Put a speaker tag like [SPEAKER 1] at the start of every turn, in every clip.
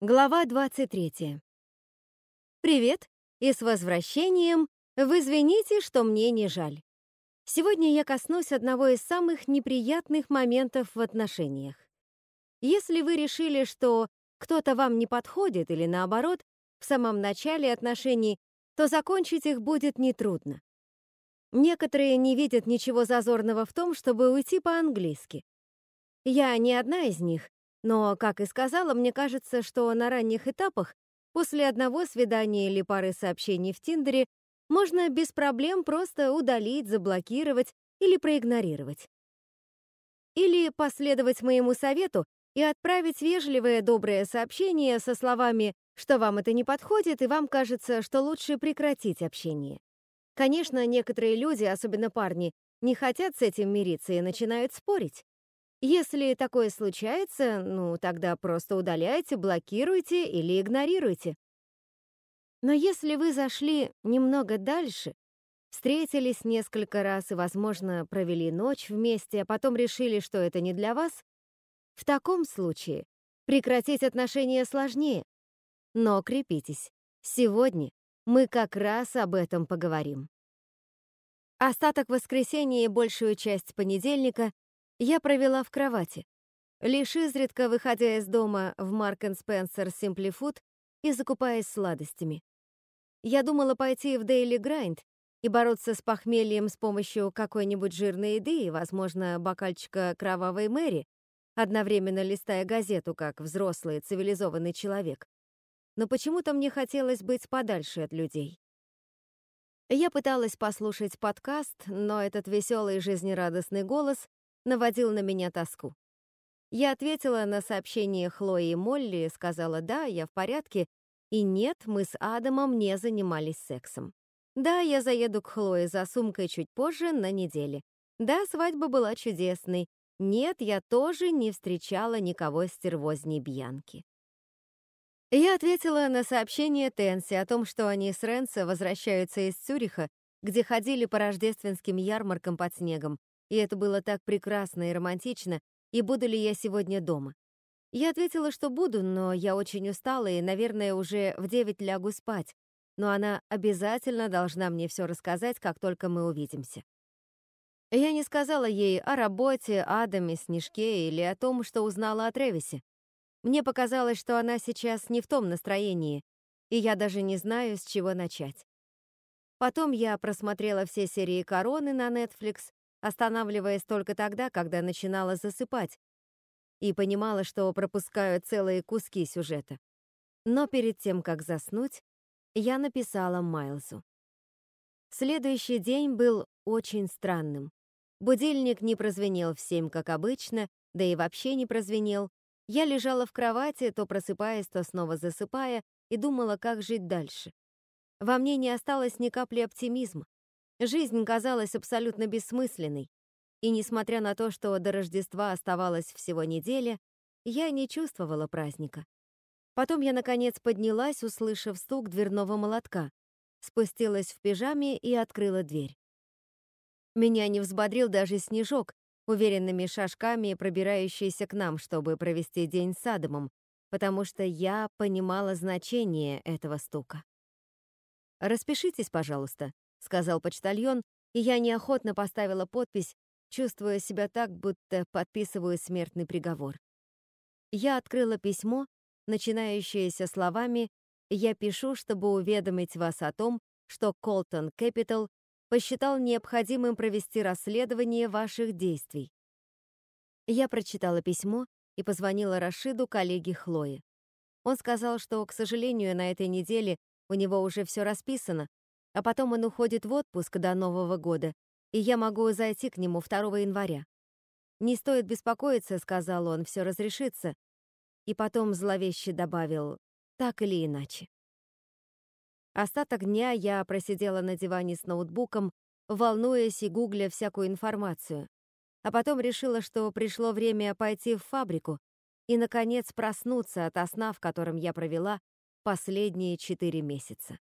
[SPEAKER 1] Глава 23. Привет и с возвращением. Вы извините, что мне не жаль. Сегодня я коснусь одного из самых неприятных моментов в отношениях. Если вы решили, что кто-то вам не подходит или наоборот, в самом начале отношений, то закончить их будет нетрудно. Некоторые не видят ничего зазорного в том, чтобы уйти по-английски. Я не одна из них, но, как и сказала, мне кажется, что на ранних этапах, после одного свидания или пары сообщений в Тиндере, можно без проблем просто удалить, заблокировать или проигнорировать. Или последовать моему совету и отправить вежливое доброе сообщение со словами, что вам это не подходит и вам кажется, что лучше прекратить общение. Конечно, некоторые люди, особенно парни, не хотят с этим мириться и начинают спорить. Если такое случается, ну, тогда просто удаляйте, блокируйте или игнорируйте. Но если вы зашли немного дальше, встретились несколько раз и, возможно, провели ночь вместе, а потом решили, что это не для вас, в таком случае прекратить отношения сложнее. Но крепитесь. Сегодня мы как раз об этом поговорим. Остаток воскресенья и большую часть понедельника я провела в кровати, лишь изредка выходя из дома в Марк Спенсер Simply Food и закупаясь сладостями. Я думала пойти в Daily Grind и бороться с похмельем с помощью какой-нибудь жирной еды и, возможно, бокальчика кровавой Мэри, одновременно листая газету как взрослый цивилизованный человек. Но почему-то мне хотелось быть подальше от людей. Я пыталась послушать подкаст, но этот веселый жизнерадостный голос наводил на меня тоску. Я ответила на сообщение Хлои и Молли, сказала «да, я в порядке», и «нет, мы с Адамом не занимались сексом». Да, я заеду к Хлое за сумкой чуть позже, на неделе. Да, свадьба была чудесной. Нет, я тоже не встречала никого стервозней Бьянки. Я ответила на сообщение Тенси о том, что они с Ренцо возвращаются из Цюриха, где ходили по рождественским ярмаркам под снегом, и это было так прекрасно и романтично, и буду ли я сегодня дома. Я ответила, что буду, но я очень устала и, наверное, уже в девять лягу спать, но она обязательно должна мне все рассказать, как только мы увидимся. Я не сказала ей о работе, Адаме, Снежке или о том, что узнала о Тревисе. Мне показалось, что она сейчас не в том настроении, и я даже не знаю, с чего начать. Потом я просмотрела все серии «Короны» на Netflix останавливаясь только тогда, когда начинала засыпать, и понимала, что пропускаю целые куски сюжета. Но перед тем, как заснуть, я написала Майлзу. Следующий день был очень странным. Будильник не прозвенел в семь, как обычно, да и вообще не прозвенел. Я лежала в кровати, то просыпаясь, то снова засыпая, и думала, как жить дальше. Во мне не осталось ни капли оптимизма. Жизнь казалась абсолютно бессмысленной, и несмотря на то, что до Рождества оставалось всего неделя, я не чувствовала праздника. Потом я, наконец, поднялась, услышав стук дверного молотка, спустилась в пижаме и открыла дверь. Меня не взбодрил даже снежок, уверенными шажками пробирающийся к нам, чтобы провести день с Адамом, потому что я понимала значение этого стука. «Распишитесь, пожалуйста», — сказал почтальон, и я неохотно поставила подпись, чувствуя себя так, будто подписываю смертный приговор. Я открыла письмо, начинающееся словами «Я пишу, чтобы уведомить вас о том, что Колтон Capital посчитал необходимым провести расследование ваших действий». Я прочитала письмо и позвонила Рашиду, коллеге Хлои. Он сказал, что, к сожалению, на этой неделе у него уже все расписано, а потом он уходит в отпуск до Нового года, и я могу зайти к нему 2 января. «Не стоит беспокоиться», — сказал он, — «все разрешится». И потом зловеще добавил «так или иначе». Остаток дня я просидела на диване с ноутбуком, волнуясь и гугля всякую информацию. А потом решила, что пришло время пойти в фабрику и, наконец, проснуться от сна, в котором я провела последние четыре месяца.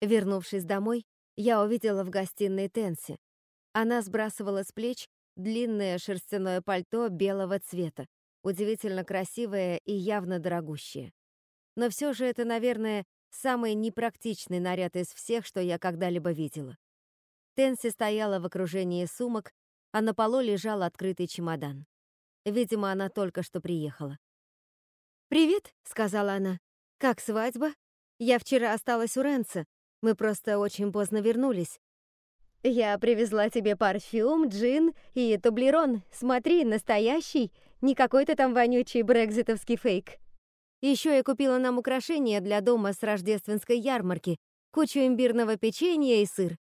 [SPEAKER 1] Вернувшись домой, я увидела в гостиной Тенси. Она сбрасывала с плеч длинное шерстяное пальто белого цвета, удивительно красивое и явно дорогущее. Но все же это, наверное, самый непрактичный наряд из всех, что я когда-либо видела. Тенси стояла в окружении сумок, а на полу лежал открытый чемодан. Видимо, она только что приехала. «Привет», — сказала она. «Как свадьба? Я вчера осталась у Ренца. Мы просто очень поздно вернулись. Я привезла тебе парфюм, джин и тублерон. Смотри, настоящий, не какой-то там вонючий брекзитовский фейк. Еще я купила нам украшения для дома с рождественской ярмарки, кучу имбирного печенья и сыр.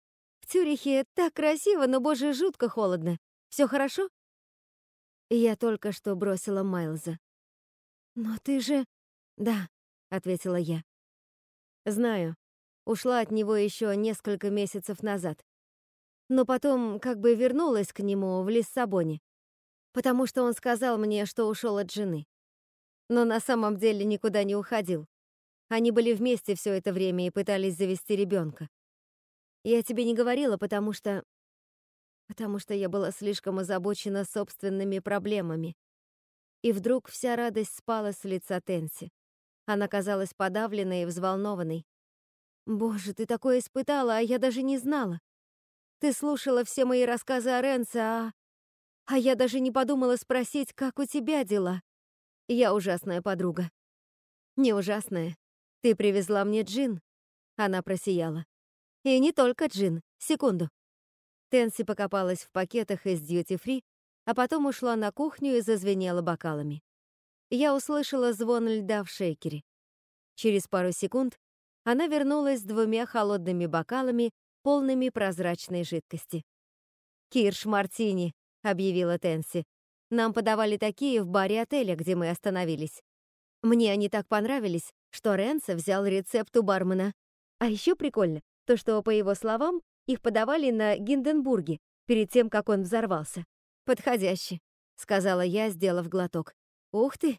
[SPEAKER 1] В Цюрихе так красиво, но, боже, жутко холодно. Все хорошо? Я только что бросила Майлза. «Но ты же...» «Да», — ответила я. «Знаю. Ушла от него еще несколько месяцев назад. Но потом как бы вернулась к нему в Лиссабоне, потому что он сказал мне, что ушел от жены. Но на самом деле никуда не уходил. Они были вместе все это время и пытались завести ребенка. Я тебе не говорила, потому что... Потому что я была слишком озабочена собственными проблемами. И вдруг вся радость спала с лица Тенси. Она казалась подавленной и взволнованной. «Боже, ты такое испытала, а я даже не знала. Ты слушала все мои рассказы о Ренце, а... А я даже не подумала спросить, как у тебя дела. Я ужасная подруга». «Не ужасная. Ты привезла мне джин». Она просияла. «И не только джин. Секунду». Тенси покопалась в пакетах из дьюти-фри, а потом ушла на кухню и зазвенела бокалами. Я услышала звон льда в шейкере. Через пару секунд она вернулась с двумя холодными бокалами, полными прозрачной жидкости. «Кирш-мартини», — объявила Тенси. «Нам подавали такие в баре отеля, где мы остановились. Мне они так понравились, что Ренса взял рецепт у бармена. А еще прикольно то, что, по его словам, их подавали на Гинденбурге перед тем, как он взорвался. «Подходяще», — сказала я, сделав глоток. «Ух ты!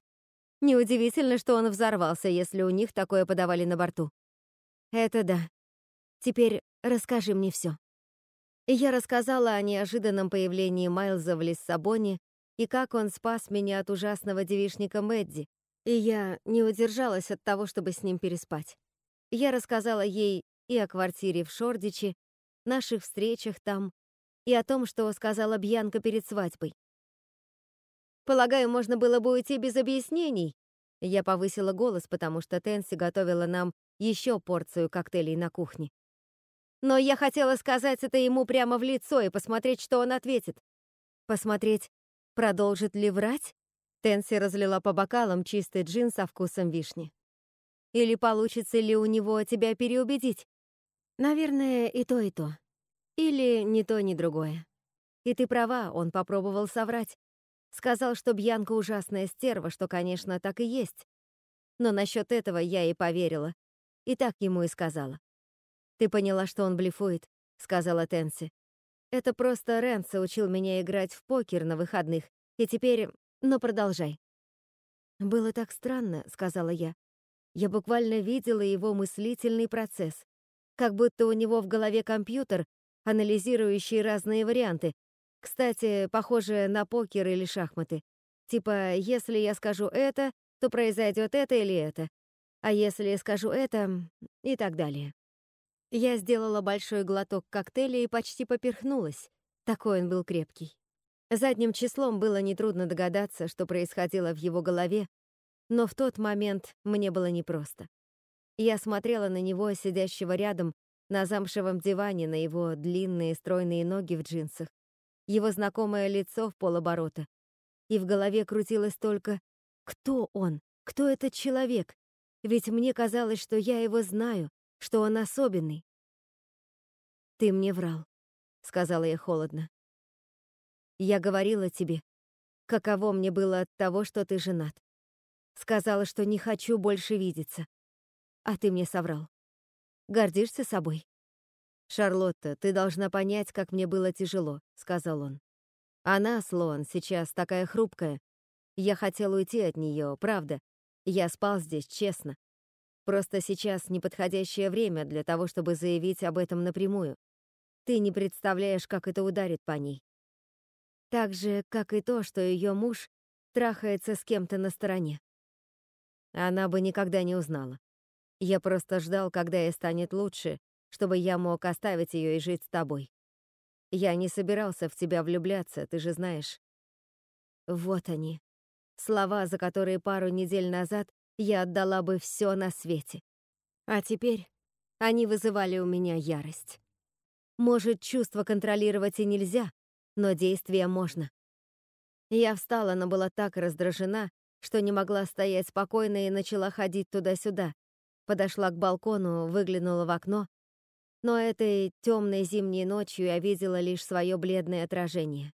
[SPEAKER 1] Неудивительно, что он взорвался, если у них такое подавали на борту. Это да. Теперь расскажи мне все. Я рассказала о неожиданном появлении Майлза в Лиссабоне и как он спас меня от ужасного девишника Мэдди, и я не удержалась от того, чтобы с ним переспать. Я рассказала ей и о квартире в Шордиче, наших встречах там, и о том, что сказала Бьянка перед свадьбой. Полагаю, можно было бы уйти без объяснений. Я повысила голос, потому что Тенси готовила нам еще порцию коктейлей на кухне. Но я хотела сказать это ему прямо в лицо и посмотреть, что он ответит. Посмотреть, продолжит ли врать? Тенси разлила по бокалам чистый джин со вкусом вишни. Или получится ли у него тебя переубедить? Наверное, и то, и то. Или ни то, ни другое. И ты права, он попробовал соврать. Сказал, что Бьянка ужасная стерва, что, конечно, так и есть. Но насчет этого я и поверила. И так ему и сказала. «Ты поняла, что он блефует», — сказала Тенси. «Это просто Ренса учил меня играть в покер на выходных, и теперь... Но продолжай». «Было так странно», — сказала я. Я буквально видела его мыслительный процесс. Как будто у него в голове компьютер, анализирующий разные варианты. Кстати, похоже на покер или шахматы. Типа, если я скажу это, то произойдет это или это а если скажу это и так далее. Я сделала большой глоток коктейля и почти поперхнулась. Такой он был крепкий. Задним числом было нетрудно догадаться, что происходило в его голове, но в тот момент мне было непросто. Я смотрела на него, сидящего рядом, на замшевом диване, на его длинные стройные ноги в джинсах, его знакомое лицо в полоборота. И в голове крутилось только «Кто он? Кто этот человек? Ведь мне казалось, что я его знаю, что он особенный. «Ты мне врал», — сказала я холодно. «Я говорила тебе, каково мне было от того, что ты женат. Сказала, что не хочу больше видеться. А ты мне соврал. Гордишься собой?» «Шарлотта, ты должна понять, как мне было тяжело», — сказал он. «Она, Слоан, сейчас такая хрупкая. Я хотел уйти от нее, правда, я спал здесь, честно. Просто сейчас неподходящее время для того, чтобы заявить об этом напрямую. Ты не представляешь, как это ударит по ней. Так же, как и то, что ее муж трахается с кем-то на стороне. Она бы никогда не узнала. Я просто ждал, когда ей станет лучше, чтобы я мог оставить ее и жить с тобой. Я не собирался в тебя влюбляться, ты же знаешь. Вот они. Слова, за которые пару недель назад я отдала бы все на свете. А теперь они вызывали у меня ярость. Может, чувство контролировать и нельзя, но действия можно. Я встала, но была так раздражена, что не могла стоять спокойно и начала ходить туда-сюда. Подошла к балкону, выглянула в окно, но этой темной зимней ночью я видела лишь свое бледное отражение.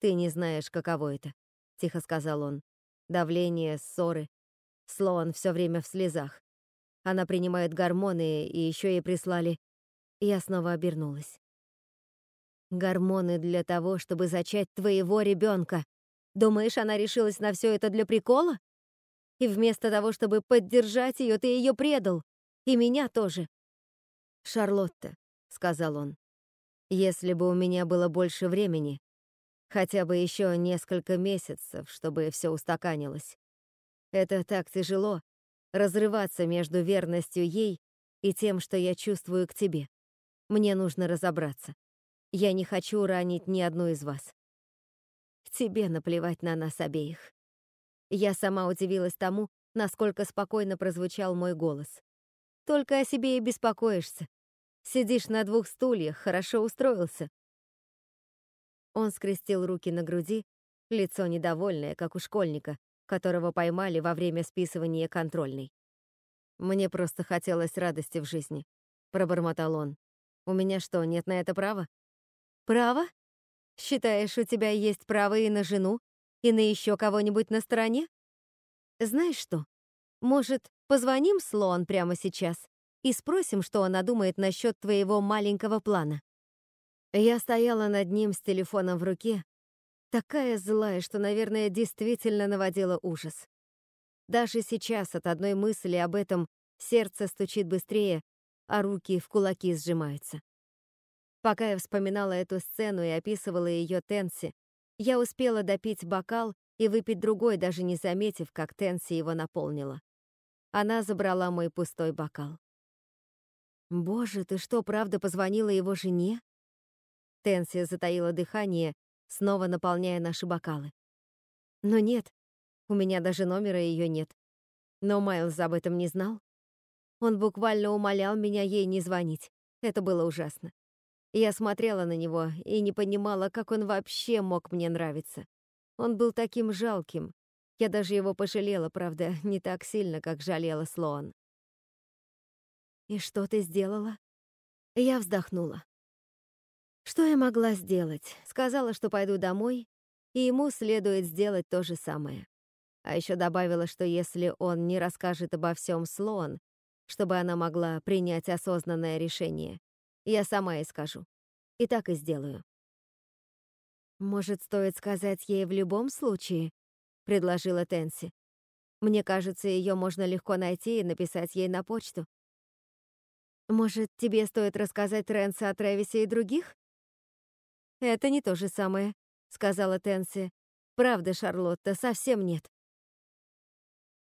[SPEAKER 1] «Ты не знаешь, каково это», — тихо сказал он. «Давление, ссоры. Слоан все время в слезах. Она принимает гормоны, и еще ей прислали...» Я снова обернулась. «Гормоны для того, чтобы зачать твоего ребенка. Думаешь, она решилась на все это для прикола? И вместо того, чтобы поддержать ее, ты ее предал. И меня тоже. «Шарлотта», — сказал он, — «если бы у меня было больше времени, хотя бы еще несколько месяцев, чтобы все устаканилось. Это так тяжело — разрываться между верностью ей и тем, что я чувствую к тебе. Мне нужно разобраться. Я не хочу ранить ни одну из вас. Тебе наплевать на нас обеих. Я сама удивилась тому, насколько спокойно прозвучал мой голос. Только о себе и беспокоишься. Сидишь на двух стульях, хорошо устроился. Он скрестил руки на груди, лицо недовольное, как у школьника, которого поймали во время списывания контрольной. «Мне просто хотелось радости в жизни», — пробормотал он. «У меня что, нет на это права?» «Право? Считаешь, у тебя есть право и на жену, и на еще кого-нибудь на стороне? Знаешь что, может, позвоним Слоан прямо сейчас и спросим, что она думает насчет твоего маленького плана. Я стояла над ним с телефоном в руке, такая злая, что, наверное, действительно наводила ужас. Даже сейчас от одной мысли об этом сердце стучит быстрее, а руки в кулаки сжимаются. Пока я вспоминала эту сцену и описывала ее Тенси, я успела допить бокал и выпить другой, даже не заметив, как Тенси его наполнила. Она забрала мой пустой бокал. «Боже, ты что, правда позвонила его жене?» Тенси затаила дыхание, снова наполняя наши бокалы. «Но нет, у меня даже номера ее нет. Но Майлз об этом не знал. Он буквально умолял меня ей не звонить. Это было ужасно. Я смотрела на него и не понимала, как он вообще мог мне нравиться. Он был таким жалким. Я даже его пожалела, правда, не так сильно, как жалела Слоан. «И что ты сделала?» Я вздохнула. Что я могла сделать? Сказала, что пойду домой, и ему следует сделать то же самое. А еще добавила, что если он не расскажет обо всем Слоан, чтобы она могла принять осознанное решение, я сама ей скажу. И так и сделаю. «Может, стоит сказать ей в любом случае?» — предложила Тенси. «Мне кажется, ее можно легко найти и написать ей на почту. Может, тебе стоит рассказать Рэнсу о Трэвисе и других? Это не то же самое, сказала Тенси. Правда, Шарлотта, совсем нет.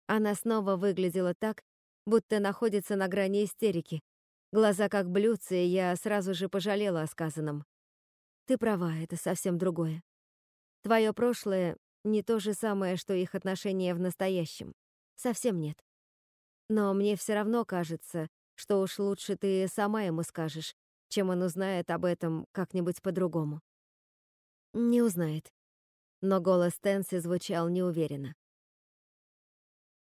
[SPEAKER 1] Она снова выглядела так, будто находится на грани истерики. Глаза как блюдца, и я сразу же пожалела о сказанном. Ты права, это совсем другое. Твое прошлое не то же самое, что их отношения в настоящем. Совсем нет. Но мне все равно кажется, что уж лучше ты сама ему скажешь, чем он узнает об этом как-нибудь по-другому. Не узнает. Но голос Тенси звучал неуверенно.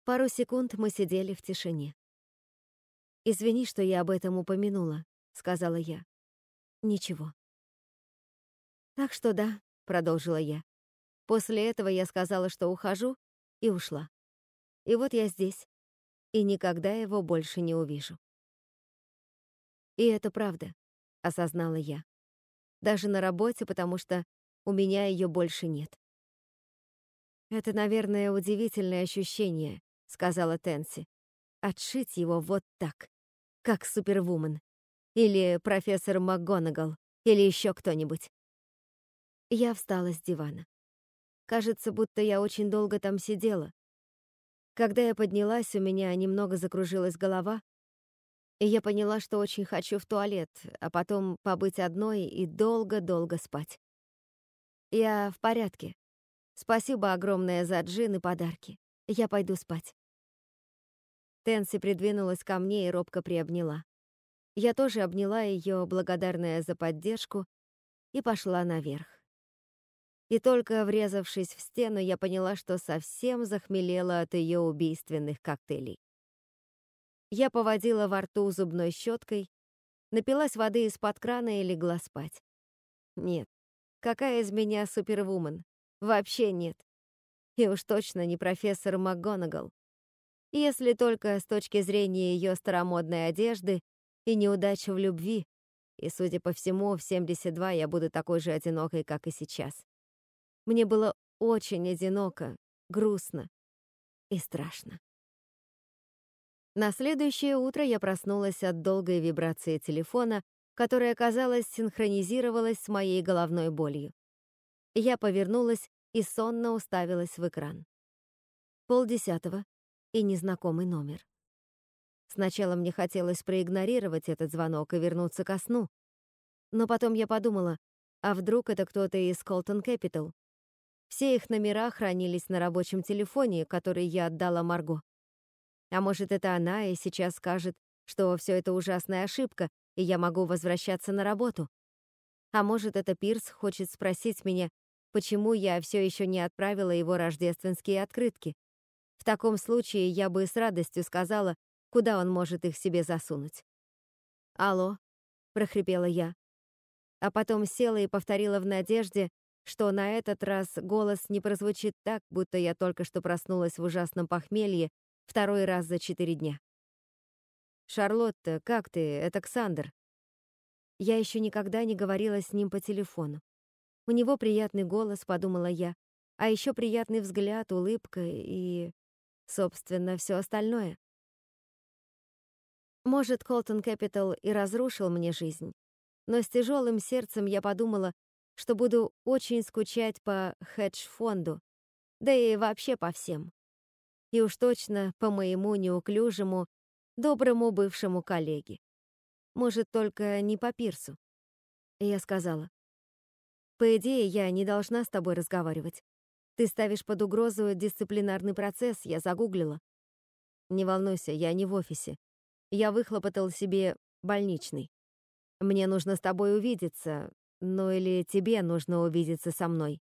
[SPEAKER 1] Пару секунд мы сидели в тишине. «Извини, что я об этом упомянула», — сказала я. «Ничего». «Так что да», — продолжила я. После этого я сказала, что ухожу, и ушла. И вот я здесь, и никогда его больше не увижу. И это правда, осознала я. Даже на работе, потому что у меня ее больше нет. Это, наверное, удивительное ощущение, сказала Тенси. Отшить его вот так, как супервумен. Или профессор МакГонагал, или еще кто-нибудь. Я встала с дивана. Кажется, будто я очень долго там сидела. Когда я поднялась, у меня немного закружилась голова, и я поняла, что очень хочу в туалет, а потом побыть одной и долго-долго спать. Я в порядке. Спасибо огромное за джин и подарки. Я пойду спать. Тенси придвинулась ко мне и робко приобняла. Я тоже обняла ее, благодарная за поддержку, и пошла наверх. И только врезавшись в стену, я поняла, что совсем захмелела от ее убийственных коктейлей. Я поводила во рту зубной щеткой, напилась воды из-под крана и легла спать. Нет, какая из меня супервумен? Вообще нет. И уж точно не профессор МакГонагал. Если только с точки зрения ее старомодной одежды и неудачи в любви, и, судя по всему, в 72 я буду такой же одинокой, как и сейчас. Мне было очень одиноко, грустно и страшно. На следующее утро я проснулась от долгой вибрации телефона, которая, казалось, синхронизировалась с моей головной болью. Я повернулась и сонно уставилась в экран. Полдесятого и незнакомый номер. Сначала мне хотелось проигнорировать этот звонок и вернуться ко сну. Но потом я подумала, а вдруг это кто-то из Colton Capital, все их номера хранились на рабочем телефоне, который я отдала Марго. А может, это она и сейчас скажет, что все это ужасная ошибка, и я могу возвращаться на работу. А может, это Пирс хочет спросить меня, почему я все еще не отправила его рождественские открытки. В таком случае я бы с радостью сказала, куда он может их себе засунуть. «Алло», — прохрипела я. А потом села и повторила в надежде, что на этот раз голос не прозвучит так, будто я только что проснулась в ужасном похмелье второй раз за четыре дня. «Шарлотта, как ты? Это Ксандр». Я еще никогда не говорила с ним по телефону. У него приятный голос, подумала я, а еще приятный взгляд, улыбка и, собственно, все остальное. Может, Колтон Кэпитал и разрушил мне жизнь, но с тяжелым сердцем я подумала, что буду очень скучать по хедж-фонду, да и вообще по всем. И уж точно по моему неуклюжему, доброму бывшему коллеге. Может, только не по пирсу. Я сказала, «По идее, я не должна с тобой разговаривать. Ты ставишь под угрозу дисциплинарный процесс, я загуглила. Не волнуйся, я не в офисе. Я выхлопотал себе больничный. Мне нужно с тобой увидеться, ну или тебе нужно увидеться со мной.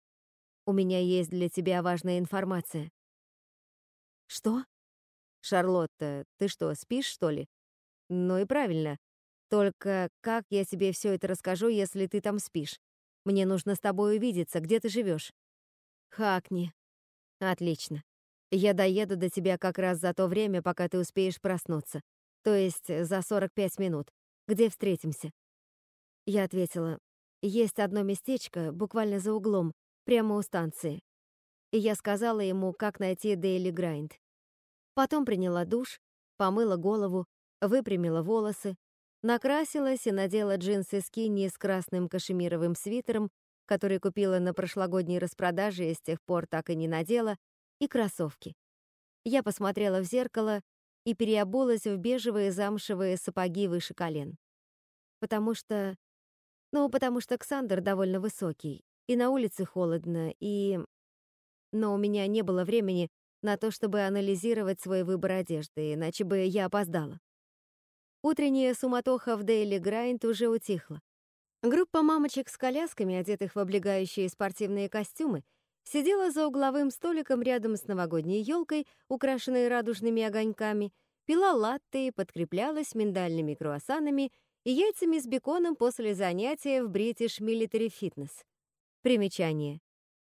[SPEAKER 1] У меня есть для тебя важная информация. Что? Шарлотта, ты что, спишь, что ли? Ну и правильно. Только как я тебе все это расскажу, если ты там спишь? Мне нужно с тобой увидеться. Где ты живешь? Хакни. Отлично. Я доеду до тебя как раз за то время, пока ты успеешь проснуться. То есть за 45 минут. Где встретимся? Я ответила, есть одно местечко, буквально за углом, прямо у станции. И я сказала ему, как найти Дейли Грайнд. Потом приняла душ, помыла голову, выпрямила волосы, накрасилась и надела джинсы скинни с красным кашемировым свитером, который купила на прошлогодней распродаже и с тех пор так и не надела, и кроссовки. Я посмотрела в зеркало и переобулась в бежевые замшевые сапоги выше колен. Потому что ну, потому что Ксандр довольно высокий, и на улице холодно, и... Но у меня не было времени на то, чтобы анализировать свой выбор одежды, иначе бы я опоздала. Утренняя суматоха в Дейли Грайнд уже утихла. Группа мамочек с колясками, одетых в облегающие спортивные костюмы, сидела за угловым столиком рядом с новогодней елкой, украшенной радужными огоньками, пила латте и подкреплялась миндальными круассанами и яйцами с беконом после занятия в British Military Fitness. Примечание.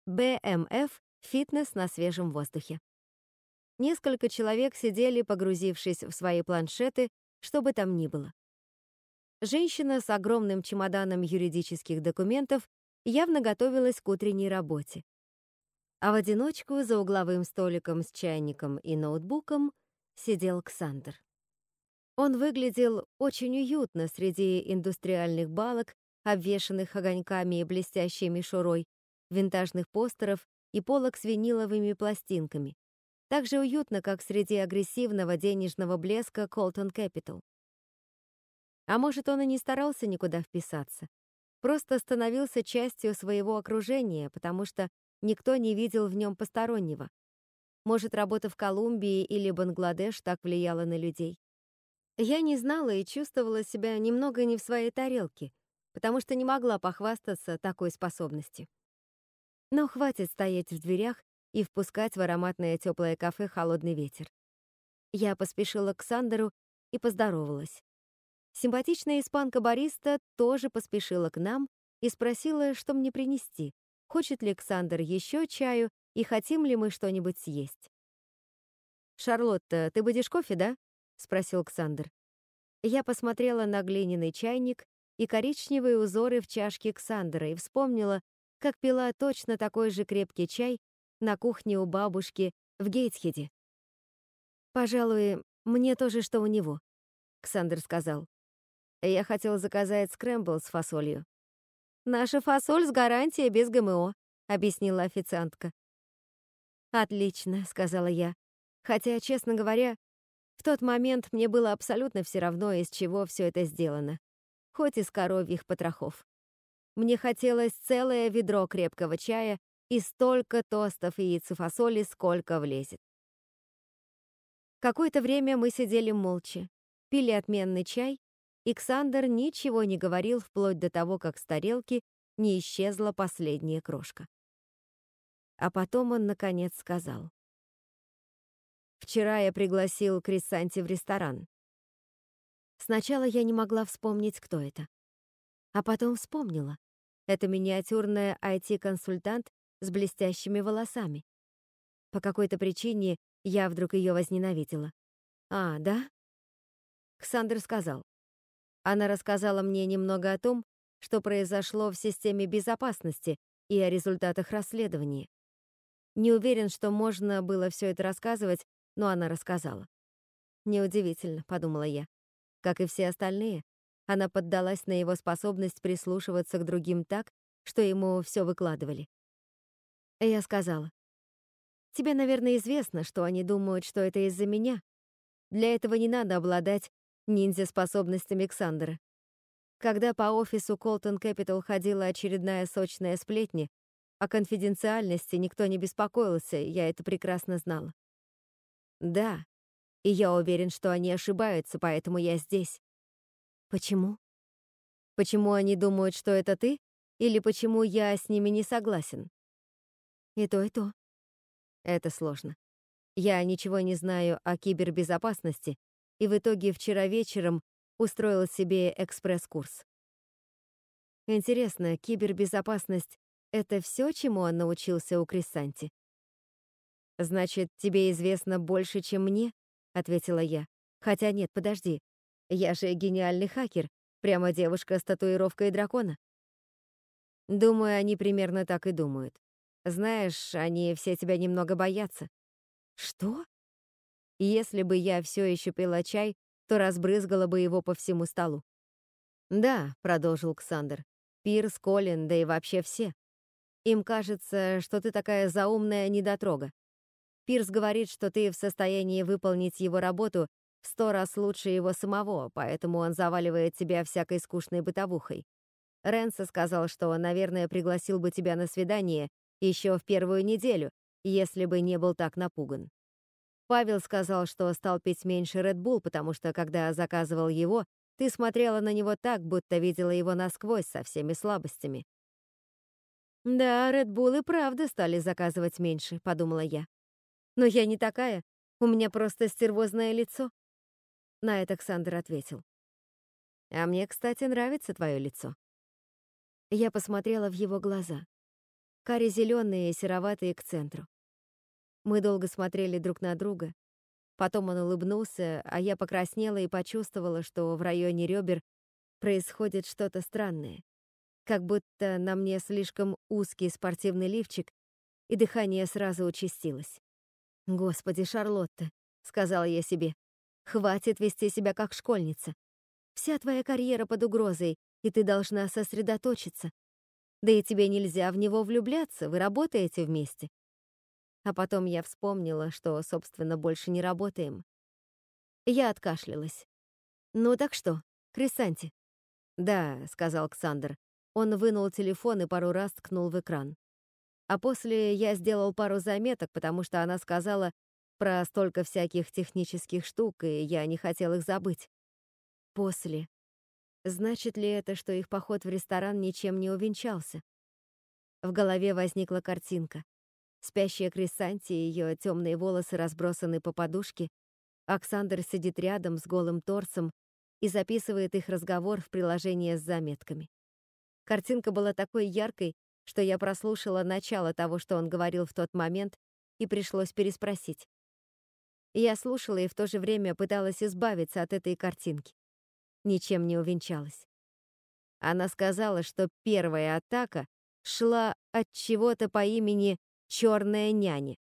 [SPEAKER 1] BMF — фитнес на свежем воздухе. Несколько человек сидели, погрузившись в свои планшеты, что бы там ни было. Женщина с огромным чемоданом юридических документов явно готовилась к утренней работе. А в одиночку за угловым столиком с чайником и ноутбуком сидел Ксандр. Он выглядел очень уютно среди индустриальных балок, обвешанных огоньками и блестящей мишурой, винтажных постеров и полок с виниловыми пластинками. Так же уютно, как среди агрессивного денежного блеска Colton Capital. А может, он и не старался никуда вписаться. Просто становился частью своего окружения, потому что никто не видел в нем постороннего. Может, работа в Колумбии или Бангладеш так влияла на людей. Я не знала и чувствовала себя немного не в своей тарелке, потому что не могла похвастаться такой способностью. Но хватит стоять в дверях и впускать в ароматное теплое кафе холодный ветер. Я поспешила к Сандеру и поздоровалась. Симпатичная испанка-бариста тоже поспешила к нам и спросила, что мне принести, хочет ли Ксандер еще чаю и хотим ли мы что-нибудь съесть. «Шарлотта, ты будешь кофе, да?» — спросил Ксандер. Я посмотрела на глиняный чайник и коричневые узоры в чашке Ксандера и вспомнила, как пила точно такой же крепкий чай на кухне у бабушки в Гейтхеде. «Пожалуй, мне тоже, что у него», — Ксандр сказал. Я хотел заказать скрэмбл с фасолью. «Наша фасоль с гарантией без ГМО», — объяснила официантка. «Отлично», — сказала я. Хотя, честно говоря, в тот момент мне было абсолютно все равно, из чего все это сделано. Хоть из коровьих потрохов. Мне хотелось целое ведро крепкого чая и столько тостов и яиц и фасоли, сколько влезет. Какое-то время мы сидели молча, пили отменный чай, и Ксандер ничего не говорил вплоть до того, как с тарелки не исчезла последняя крошка. А потом он, наконец, сказал. «Вчера я пригласил Крисанти в ресторан. Сначала я не могла вспомнить, кто это. А потом вспомнила. Это миниатюрная IT-консультант с блестящими волосами. По какой-то причине я вдруг ее возненавидела. «А, да?» Ксандр сказал. Она рассказала мне немного о том, что произошло в системе безопасности и о результатах расследования. Не уверен, что можно было все это рассказывать, но она рассказала. Неудивительно, подумала я. Как и все остальные, она поддалась на его способность прислушиваться к другим так, что ему все выкладывали. Я сказала, «Тебе, наверное, известно, что они думают, что это из-за меня. Для этого не надо обладать ниндзя-способностями Ксандера. Когда по офису Колтон Capital ходила очередная сочная сплетня, о конфиденциальности никто не беспокоился, я это прекрасно знала. Да, и я уверен, что они ошибаются, поэтому я здесь. Почему? Почему они думают, что это ты? Или почему я с ними не согласен? И то, и то. Это сложно. Я ничего не знаю о кибербезопасности, и в итоге вчера вечером устроил себе экспресс-курс. Интересно, кибербезопасность — это все, чему он научился у Крисанти? «Значит, тебе известно больше, чем мне?» — ответила я. «Хотя нет, подожди. Я же гениальный хакер, прямо девушка с татуировкой дракона». Думаю, они примерно так и думают. Знаешь, они все тебя немного боятся. Что? Если бы я все еще пила чай, то разбрызгала бы его по всему столу. Да, продолжил Ксандер. Пирс, Колин, да и вообще все. Им кажется, что ты такая заумная недотрога. Пирс говорит, что ты в состоянии выполнить его работу в сто раз лучше его самого, поэтому он заваливает тебя всякой скучной бытовухой. Ренса сказал, что, наверное, пригласил бы тебя на свидание еще в первую неделю, если бы не был так напуган. Павел сказал, что стал пить меньше Red Bull, потому что, когда заказывал его, ты смотрела на него так, будто видела его насквозь со всеми слабостями. «Да, Red Bull и правда стали заказывать меньше», — подумала я. «Но я не такая, у меня просто стервозное лицо». На это Александр ответил. «А мне, кстати, нравится твое лицо». Я посмотрела в его глаза. Кари зеленые и сероватые к центру. Мы долго смотрели друг на друга. Потом он улыбнулся, а я покраснела и почувствовала, что в районе ребер происходит что-то странное. Как будто на мне слишком узкий спортивный лифчик, и дыхание сразу участилось. «Господи, Шарлотта», — сказала я себе, — «хватит вести себя как школьница. Вся твоя карьера под угрозой, и ты должна сосредоточиться. Да и тебе нельзя в него влюбляться, вы работаете вместе. А потом я вспомнила, что, собственно, больше не работаем. Я откашлялась. «Ну так что, Крисанти?» «Да», — сказал Ксандр. Он вынул телефон и пару раз ткнул в экран. А после я сделал пару заметок, потому что она сказала про столько всяких технических штук, и я не хотел их забыть. После. Значит ли это, что их поход в ресторан ничем не увенчался? В голове возникла картинка. Спящая Крисанти, ее темные волосы разбросаны по подушке. Оксандр сидит рядом с голым торсом и записывает их разговор в приложение с заметками. Картинка была такой яркой, что я прослушала начало того, что он говорил в тот момент, и пришлось переспросить. Я слушала и в то же время пыталась избавиться от этой картинки. Ничем не увенчалась. Она сказала, что первая атака шла от чего-то по имени «Черная няня».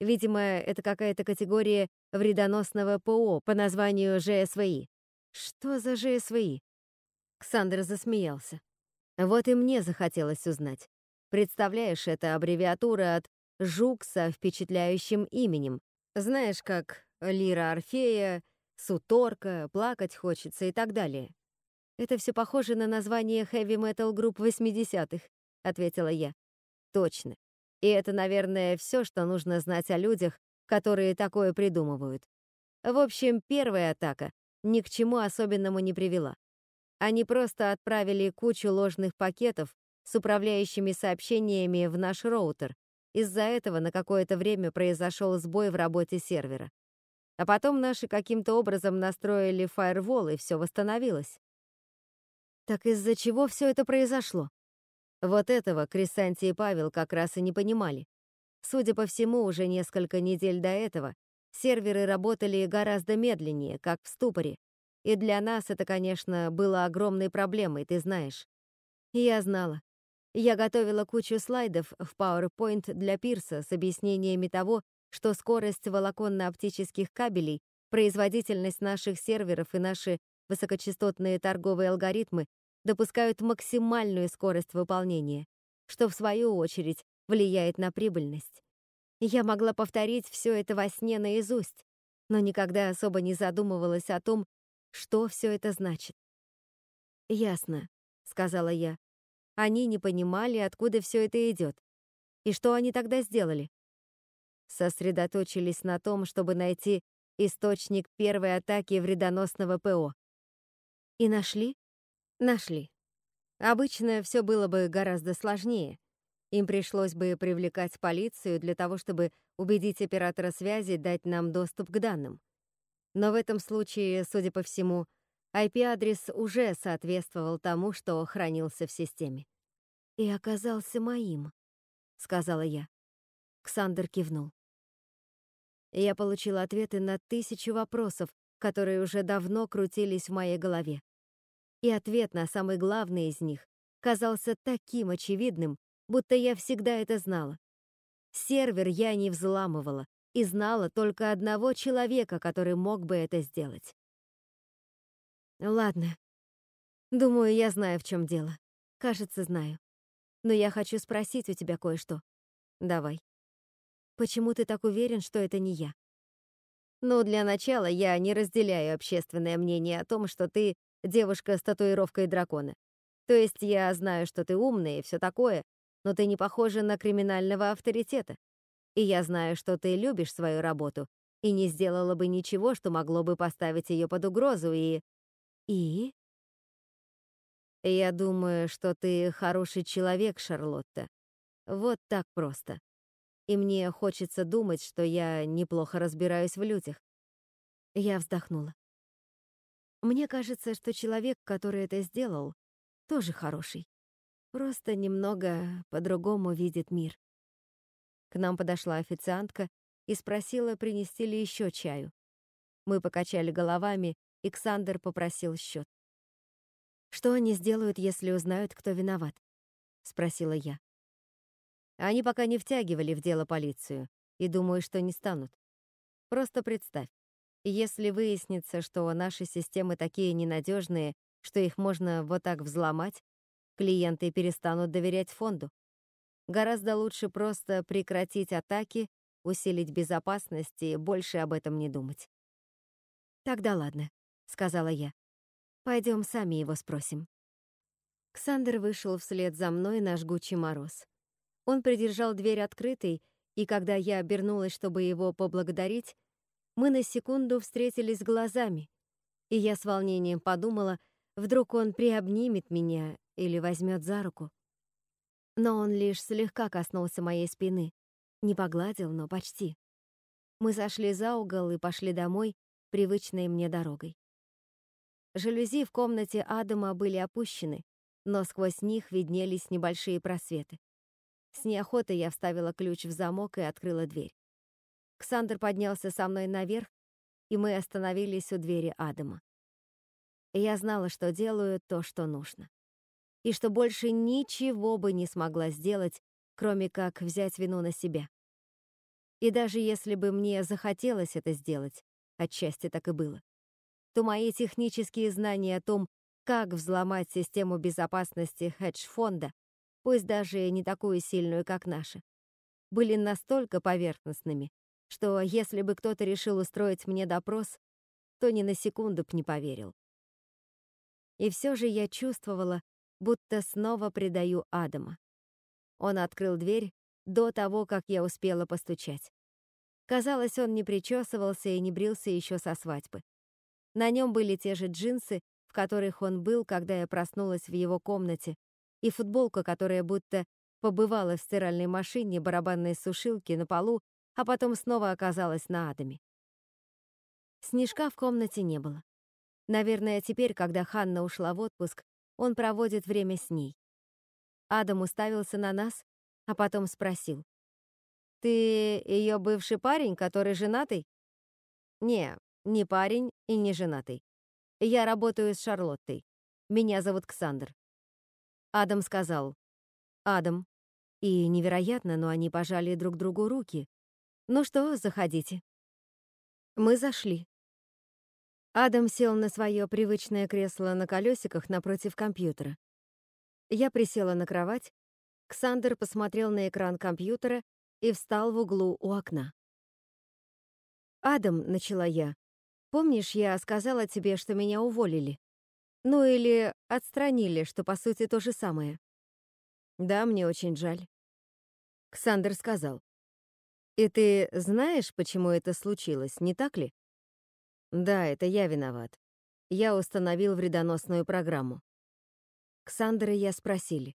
[SPEAKER 1] Видимо, это какая-то категория вредоносного ПО по названию ЖСВИ. Что за ЖСВИ? Ксандр засмеялся. Вот и мне захотелось узнать. Представляешь, это аббревиатура от «Жук со впечатляющим именем». Знаешь, как Лира Орфея, Суторка, Плакать хочется и так далее. Это все похоже на название хэви-метал групп 80-х, ответила я. Точно. И это, наверное, все, что нужно знать о людях, которые такое придумывают. В общем, первая атака ни к чему особенному не привела. Они просто отправили кучу ложных пакетов с управляющими сообщениями в наш роутер. Из-за этого на какое-то время произошел сбой в работе сервера. А потом наши каким-то образом настроили фаервол, и все восстановилось. Так из-за чего все это произошло? Вот этого Крисанти и Павел как раз и не понимали. Судя по всему, уже несколько недель до этого серверы работали гораздо медленнее, как в ступоре, и для нас это, конечно, было огромной проблемой, ты знаешь. Я знала. Я готовила кучу слайдов в PowerPoint для Пирса с объяснениями того, что скорость волоконно-оптических кабелей, производительность наших серверов и наши высокочастотные торговые алгоритмы допускают максимальную скорость выполнения, что в свою очередь влияет на прибыльность. Я могла повторить все это во сне наизусть, но никогда особо не задумывалась о том, что все это значит? «Ясно», — сказала я. Они не понимали, откуда все это идет. И что они тогда сделали? Сосредоточились на том, чтобы найти источник первой атаки вредоносного ПО. И нашли? Нашли. Обычно все было бы гораздо сложнее. Им пришлось бы привлекать полицию для того, чтобы убедить оператора связи дать нам доступ к данным. Но в этом случае, судя по всему, IP-адрес уже соответствовал тому, что хранился в системе. «И оказался моим», — сказала я. Ксандер кивнул. Я получила ответы на тысячу вопросов, которые уже давно крутились в моей голове. И ответ на самый главный из них казался таким очевидным, будто я всегда это знала. Сервер я не взламывала, и знала только одного человека, который мог бы это сделать. Ладно. Думаю, я знаю, в чем дело. Кажется, знаю. Но я хочу спросить у тебя кое-что. Давай. Почему ты так уверен, что это не я? Ну, для начала я не разделяю общественное мнение о том, что ты девушка с татуировкой дракона. То есть я знаю, что ты умная и все такое, но ты не похожа на криминального авторитета. И я знаю, что ты любишь свою работу и не сделала бы ничего, что могло бы поставить ее под угрозу, и... И? Я думаю, что ты хороший человек, Шарлотта. Вот так просто. И мне хочется думать, что я неплохо разбираюсь в людях. Я вздохнула. Мне кажется, что человек, который это сделал, тоже хороший. Просто немного по-другому видит мир. К нам подошла официантка и спросила, принести ли еще чаю. Мы покачали головами, и Ксандер попросил счет. «Что они сделают, если узнают, кто виноват?» — спросила я. Они пока не втягивали в дело полицию, и думаю, что не станут. Просто представь, если выяснится, что наши системы такие ненадежные, что их можно вот так взломать, клиенты перестанут доверять фонду. Гораздо лучше просто прекратить атаки, усилить безопасность и больше об этом не думать. «Тогда ладно», — сказала я. Пойдем сами его спросим». Ксандр вышел вслед за мной на жгучий мороз. Он придержал дверь открытой, и когда я обернулась, чтобы его поблагодарить, мы на секунду встретились глазами, и я с волнением подумала, вдруг он приобнимет меня или возьмет за руку. Но он лишь слегка коснулся моей спины, не погладил, но почти. Мы сошли за угол и пошли домой, привычной мне дорогой. Жалюзи в комнате Адама были опущены, но сквозь них виднелись небольшие просветы. С неохотой я вставила ключ в замок и открыла дверь. Ксандр поднялся со мной наверх, и мы остановились у двери Адама. Я знала, что делаю то, что нужно. И что больше ничего бы не смогла сделать, кроме как взять вину на себя. И даже если бы мне захотелось это сделать, отчасти так и было, то мои технические знания о том, как взломать систему безопасности хедж-фонда, пусть даже не такую сильную, как наша, были настолько поверхностными, что если бы кто-то решил устроить мне допрос, то ни на секунду б не поверил. И все же я чувствовала, будто снова предаю Адама. Он открыл дверь до того, как я успела постучать. Казалось, он не причесывался и не брился еще со свадьбы. На нем были те же джинсы, в которых он был, когда я проснулась в его комнате, и футболка, которая будто побывала в стиральной машине барабанной сушилки на полу, а потом снова оказалась на Адаме. Снежка в комнате не было. Наверное, теперь, когда Ханна ушла в отпуск, он проводит время с ней. Адам уставился на нас, а потом спросил. «Ты ее бывший парень, который женатый?» «Не, не парень и не женатый. Я работаю с Шарлоттой. Меня зовут Ксандр». Адам сказал. «Адам». И невероятно, но они пожали друг другу руки. «Ну что, заходите». Мы зашли. Адам сел на свое привычное кресло на колесиках напротив компьютера. Я присела на кровать, Ксандер посмотрел на экран компьютера и встал в углу у окна. «Адам», — начала я, — «помнишь, я сказала тебе, что меня уволили? Ну или отстранили, что по сути то же самое?» «Да, мне очень жаль». Ксандер сказал. «И ты знаешь, почему это случилось, не так ли?» Да, это я виноват. Я установил вредоносную программу. Ксандра и я спросили.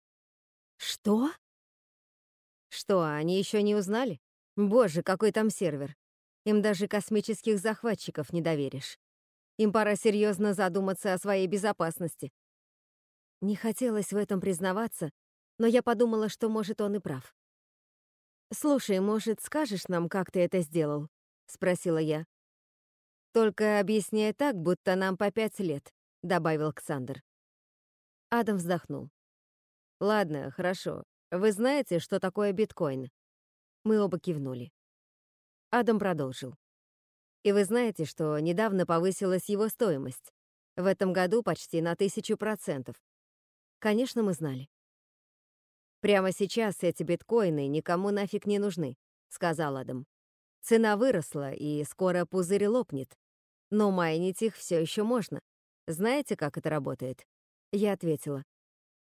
[SPEAKER 1] Что? Что, они еще не узнали? Боже, какой там сервер. Им даже космических захватчиков не доверишь. Им пора серьезно задуматься о своей безопасности. Не хотелось в этом признаваться, но я подумала, что, может, он и прав. «Слушай, может, скажешь нам, как ты это сделал?» — спросила я. «Только объясняй так, будто нам по пять лет», — добавил Ксандр. Адам вздохнул. «Ладно, хорошо. Вы знаете, что такое биткоин?» Мы оба кивнули. Адам продолжил. «И вы знаете, что недавно повысилась его стоимость. В этом году почти на тысячу процентов. Конечно, мы знали. «Прямо сейчас эти биткоины никому нафиг не нужны», — сказал Адам. «Цена выросла, и скоро пузырь лопнет. Но майнить их все еще можно. Знаете, как это работает? Я ответила.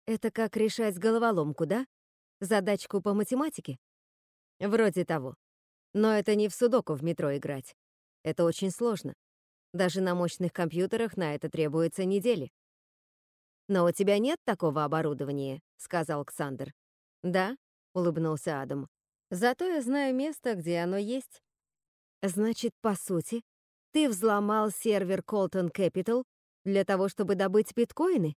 [SPEAKER 1] Это как решать головоломку, да? Задачку по математике? Вроде того. Но это не в судоку в метро играть. Это очень сложно. Даже на мощных компьютерах на это требуется недели. «Но у тебя нет такого оборудования», — сказал Ксандр. «Да», — улыбнулся Адам. «Зато я знаю место, где оно есть». «Значит, по сути, ты взломал сервер Colton Capital для того, чтобы добыть биткоины?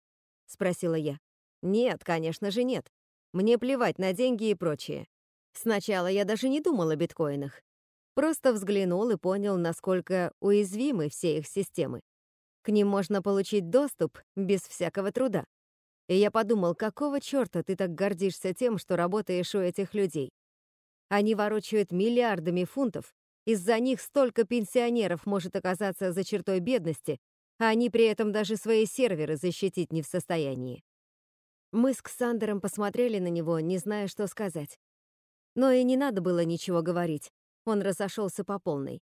[SPEAKER 1] Спросила я. Нет, конечно же нет. Мне плевать на деньги и прочее. Сначала я даже не думал о биткоинах. Просто взглянул и понял, насколько уязвимы все их системы. К ним можно получить доступ без всякого труда. И я подумал, какого черта ты так гордишься тем, что работаешь у этих людей? Они ворочают миллиардами фунтов из-за них столько пенсионеров может оказаться за чертой бедности, а они при этом даже свои серверы защитить не в состоянии. Мы с Ксандером посмотрели на него, не зная, что сказать. Но и не надо было ничего говорить. Он разошелся по полной.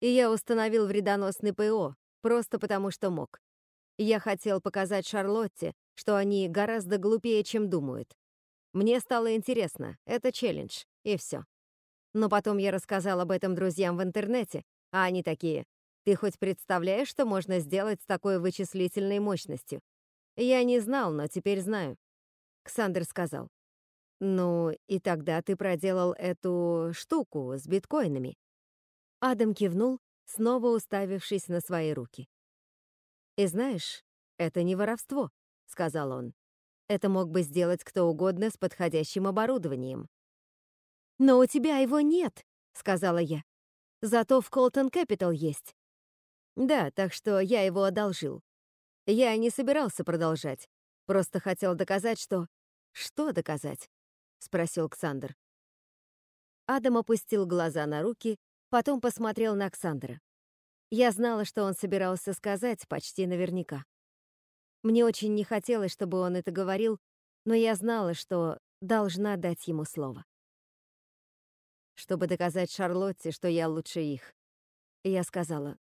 [SPEAKER 1] И я установил вредоносный ПО, просто потому что мог. Я хотел показать Шарлотте, что они гораздо глупее, чем думают. Мне стало интересно, это челлендж, и все. Но потом я рассказал об этом друзьям в интернете, а они такие, «Ты хоть представляешь, что можно сделать с такой вычислительной мощностью?» Я не знал, но теперь знаю. Ксандр сказал, «Ну, и тогда ты проделал эту штуку с биткоинами». Адам кивнул, снова уставившись на свои руки. «И знаешь, это не воровство», — сказал он. «Это мог бы сделать кто угодно с подходящим оборудованием». «Но у тебя его нет», — сказала я. «Зато в Колтон Capital есть». «Да, так что я его одолжил. Я не собирался продолжать, просто хотел доказать, что...» «Что доказать?» — спросил Ксандр. Адам опустил глаза на руки, потом посмотрел на Ксандра. Я знала, что он собирался сказать почти наверняка. Мне очень не хотелось, чтобы он это говорил, но я знала, что должна дать ему слово. Чтобы доказать Шарлотте, что я лучше их. Я сказала,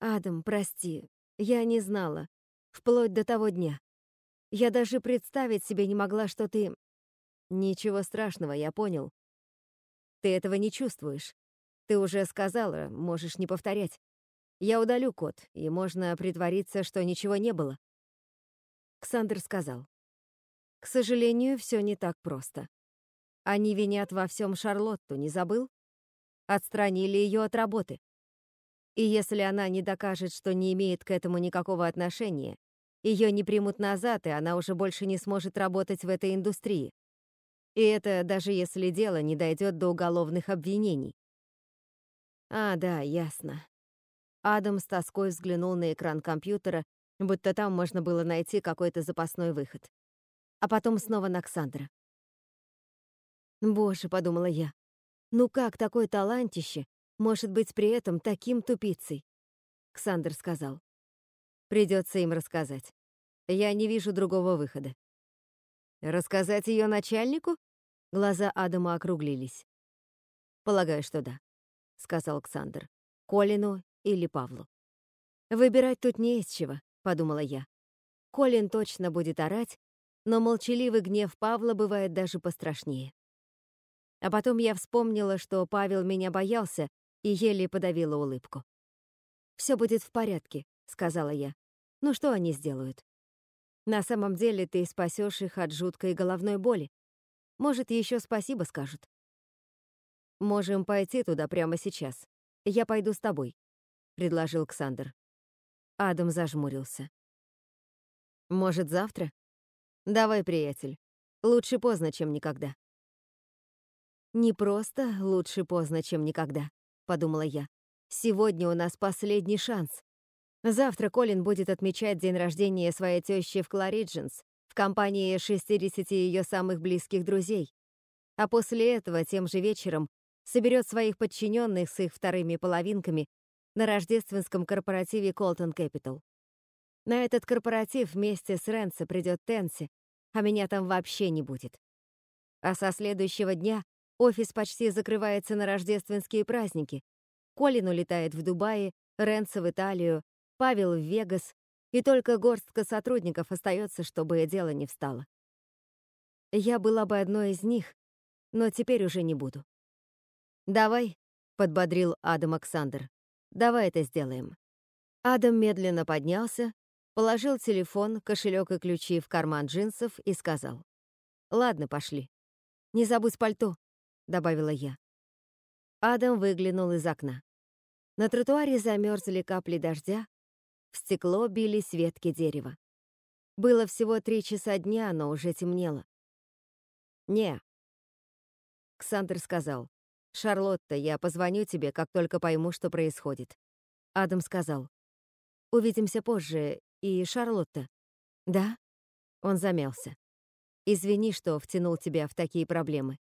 [SPEAKER 1] «Адам, прости, я не знала, вплоть до того дня. Я даже представить себе не могла, что ты Ничего страшного, я понял. Ты этого не чувствуешь. Ты уже сказала, можешь не повторять. Я удалю код, и можно притвориться, что ничего не было. Ксандр сказал. К сожалению, все не так просто. Они винят во всем Шарлотту, не забыл? Отстранили ее от работы. И если она не докажет, что не имеет к этому никакого отношения, ее не примут назад, и она уже больше не сможет работать в этой индустрии. И это даже если дело не дойдет до уголовных обвинений. А, да, ясно. Адам с тоской взглянул на экран компьютера, будто там можно было найти какой-то запасной выход. А потом снова на Ксандра. «Боже», — подумала я, — «ну как такой талантище может быть при этом таким тупицей?» Ксандр сказал. «Придется им рассказать. Я не вижу другого выхода». «Рассказать ее начальнику?» Глаза Адама округлились. «Полагаю, что да», — сказал Александр. «Колину или Павлу». «Выбирать тут не из чего», — подумала я. Колин точно будет орать, но молчаливый гнев Павла бывает даже пострашнее. А потом я вспомнила, что Павел меня боялся, и еле подавила улыбку. «Все будет в порядке», — сказала я. «Ну что они сделают?» «На самом деле ты спасешь их от жуткой головной боли, может, еще спасибо скажут. Можем пойти туда прямо сейчас. Я пойду с тобой, предложил Ксандр. Адам зажмурился. Может, завтра? Давай, приятель. Лучше поздно, чем никогда. Не просто лучше поздно, чем никогда, подумала я. Сегодня у нас последний шанс. Завтра Колин будет отмечать день рождения своей тещи в Кларидженс, в компании 60 ее самых близких друзей. А после этого тем же вечером соберет своих подчиненных с их вторыми половинками на рождественском корпоративе Colton Capital. На этот корпоратив вместе с Ренце придет Тенси, а меня там вообще не будет. А со следующего дня офис почти закрывается на рождественские праздники. Колин улетает в Дубае, Ренце в Италию, Павел в Вегас, и только горстка сотрудников остается, чтобы дело не встало. Я была бы одной из них, но теперь уже не буду. «Давай», — подбодрил Адам Оксандр, — «давай это сделаем». Адам медленно поднялся, положил телефон, кошелек и ключи в карман джинсов и сказал. «Ладно, пошли. Не забудь пальто», — добавила я. Адам выглянул из окна. На тротуаре замерзли капли дождя, в стекло бились ветки дерева. Было всего три часа дня, но уже темнело. «Не». Ксандр сказал. «Шарлотта, я позвоню тебе, как только пойму, что происходит». Адам сказал. «Увидимся позже. И Шарлотта». «Да?» Он замялся. «Извини, что втянул тебя в такие проблемы.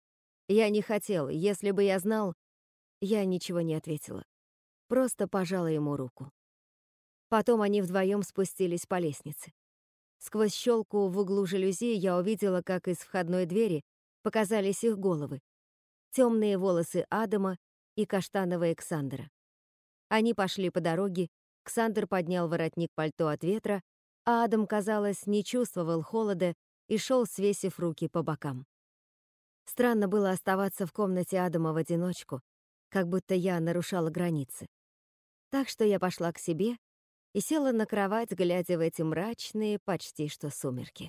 [SPEAKER 1] Я не хотел. Если бы я знал...» Я ничего не ответила. Просто пожала ему руку. Потом они вдвоем спустились по лестнице. Сквозь щелку в углу жалюзи я увидела, как из входной двери показались их головы. темные волосы Адама и каштановые Ксандра. Они пошли по дороге, Ксандр поднял воротник пальто от ветра, а Адам, казалось, не чувствовал холода и шел, свесив руки по бокам. Странно было оставаться в комнате Адама в одиночку, как будто я нарушала границы. Так что я пошла к себе и села на кровать, глядя в эти мрачные, почти что сумерки.